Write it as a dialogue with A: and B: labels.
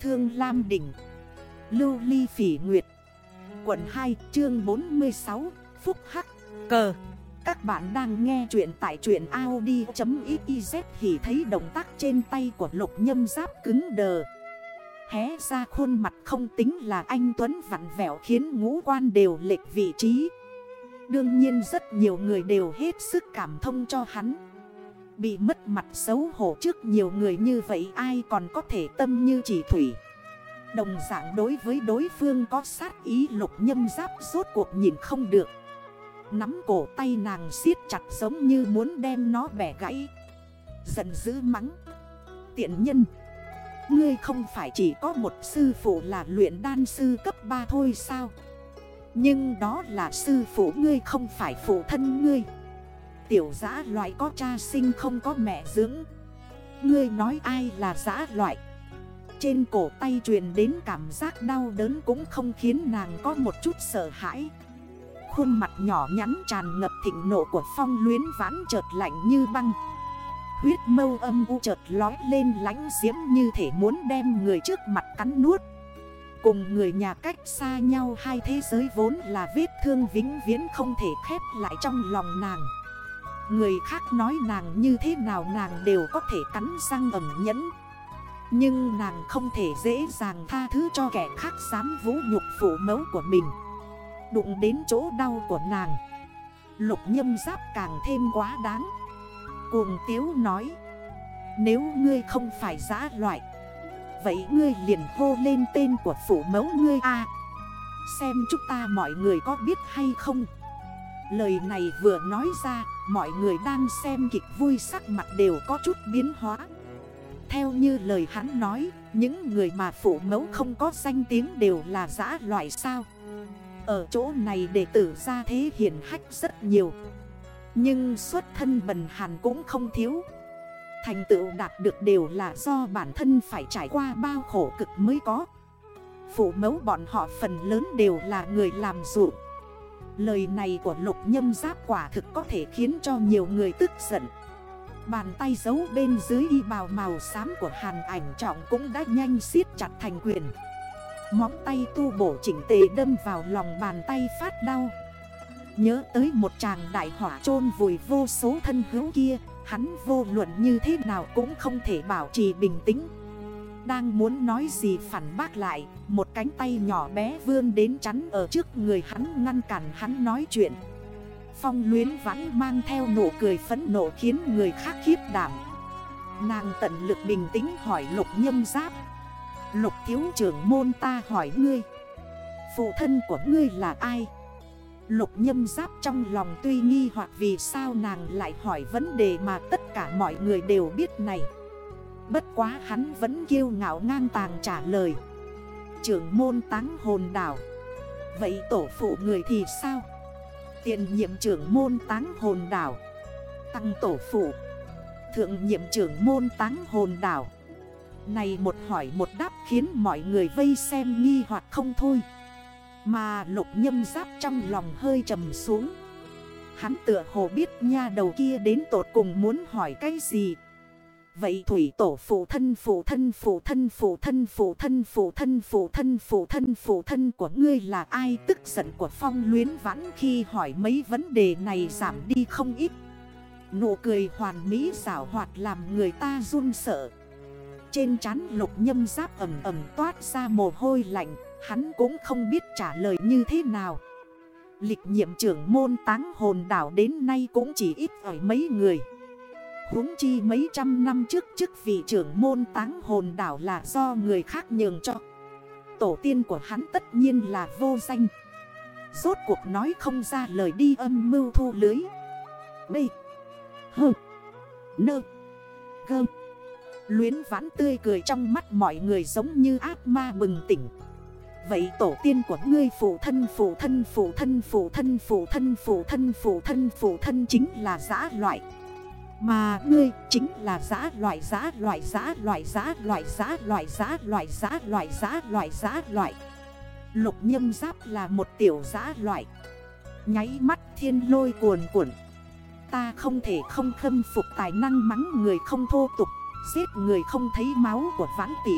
A: Thương Lam Đỉnh, Lưu Ly Phỉ Nguyệt, Quận 2 chương 46 Phúc Hắc Cờ Các bạn đang nghe chuyện tại truyện Audi.xyz Thì thấy động tác trên tay của lục nhâm giáp cứng đờ. Hé ra khuôn mặt không tính là anh Tuấn vặn vẹo khiến ngũ quan đều lệch vị trí. Đương nhiên rất nhiều người đều hết sức cảm thông cho hắn. Bị mất mặt xấu hổ trước nhiều người như vậy, ai còn có thể tâm như chỉ thủy. Đồng dạng đối với đối phương có sát ý lục nhâm giáp rốt cuộc nhìn không được. Nắm cổ tay nàng siết chặt giống như muốn đem nó bẻ gãy. Giận dữ mắng. Tiện nhân. Ngươi không phải chỉ có một sư phụ là luyện đan sư cấp 3 thôi sao? Nhưng đó là sư phụ ngươi không phải phụ thân ngươi. Tiểu giã loại có cha sinh không có mẹ dưỡng. Ngươi nói ai là giã loại? Trên cổ tay truyền đến cảm giác đau đớn cũng không khiến nàng có một chút sợ hãi. Khuôn mặt nhỏ nhắn tràn ngập thịnh nộ của phong luyến vãn chợt lạnh như băng. Huyết mâu âm u chợt lói lên lánh diễm như thể muốn đem người trước mặt cắn nuốt. Cùng người nhà cách xa nhau hai thế giới vốn là vết thương vĩnh viễn không thể khép lại trong lòng nàng. Người khác nói nàng như thế nào nàng đều có thể cắn răng ẩm nhẫn. Nhưng nàng không thể dễ dàng tha thứ cho kẻ khác dám vũ nhục phụ mẫu của mình. Đụng đến chỗ đau của nàng, Lục nhâm giáp càng thêm quá đáng. Cuồng tiếu nói, Nếu ngươi không phải giã loại, Vậy ngươi liền hô lên tên của phụ mẫu ngươi a. Xem chúng ta mọi người có biết hay không. Lời này vừa nói ra, Mọi người đang xem kịch vui sắc mặt đều có chút biến hóa. Theo như lời hắn nói, Những người mà phụ mẫu không có danh tiếng đều là giã loại sao? Ở chỗ này đệ tử ra thế hiển hách rất nhiều. Nhưng xuất thân bần hàn cũng không thiếu. Thành tựu đạt được đều là do bản thân phải trải qua bao khổ cực mới có. Phụ mẫu bọn họ phần lớn đều là người làm ruộng. Lời này của lục nhâm giáp quả thực có thể khiến cho nhiều người tức giận. Bàn tay giấu bên dưới y bào màu xám của hàn ảnh trọng cũng đã nhanh siết chặt thành quyền. Móng tay tu bổ chỉnh tề đâm vào lòng bàn tay phát đau. Nhớ tới một chàng đại hỏa chôn vùi vô số thân hữu kia, Hắn vô luận như thế nào cũng không thể bảo trì bình tĩnh đang muốn nói gì phản bác lại, Một cánh tay nhỏ bé vươn đến chắn ở trước người hắn ngăn cản hắn nói chuyện. Phong luyến vãn mang theo nụ cười phấn nộ khiến người khác khiếp đảm. Nàng tận lực bình tĩnh hỏi lục nhâm giáp. Lục thiếu trưởng môn ta hỏi ngươi, Phụ thân của ngươi là ai? Lục nhâm giáp trong lòng tuy nghi hoặc vì sao nàng lại hỏi vấn đề mà tất cả mọi người đều biết này. Bất quá hắn vẫn kiêu ngạo ngang tàng trả lời. Trưởng môn táng hồn đảo. Vậy tổ phụ người thì sao? Tiền nhiệm trưởng môn táng hồn đảo. Tăng tổ phụ. Thượng nhiệm trưởng môn táng hồn đảo. Này một hỏi một đáp khiến mọi người vây xem nghi hoặc không thôi. Mà lục nhâm giáp trong lòng hơi trầm xuống. Hắn tựa hồ biết nha đầu kia đến tột cùng muốn hỏi cái gì. Vậy thủy tổ phụ thân phụ thân phụ thân phụ thân phụ thân phụ thân phụ thân phụ thân phụ thân của ngươi là ai tức giận của phong luyến vãn khi hỏi mấy vấn đề này giảm đi không ít. Nụ cười hoàn mỹ xảo hoạt làm người ta run sợ. Trên trán lục nhâm giáp ẩm ẩm toát ra mồ hôi lạnh, hắn cũng không biết trả lời như thế nào. Lịch nhiệm trưởng môn táng hồn đảo đến nay cũng chỉ ít ở mấy người huống chi mấy trăm năm trước chức vị trưởng môn táng hồn đảo là do người khác nhường cho. Tổ tiên của hắn tất nhiên là vô danh. Rốt cuộc nói không ra lời đi âm mưu thu lưới. B. H. N. G. Luyến vãn tươi cười trong mắt mọi người giống như ác ma bừng tỉnh. Vậy tổ tiên của ngươi phụ thân phụ thân phụ thân phụ thân phụ thân phụ thân phụ thân phụ thân chính là giã loại mà ngươi chính là giá, loại giá loại giá loại giá loại giá loại giá loại giá loại giá loại giá, loại. Lục nhâm giáp là một tiểu giá loại. Nháy mắt thiên lôi cuồn cuộn. Ta không thể không khâm phục tài năng mắng người không thô tục, Giết người không thấy máu của vãn tỉ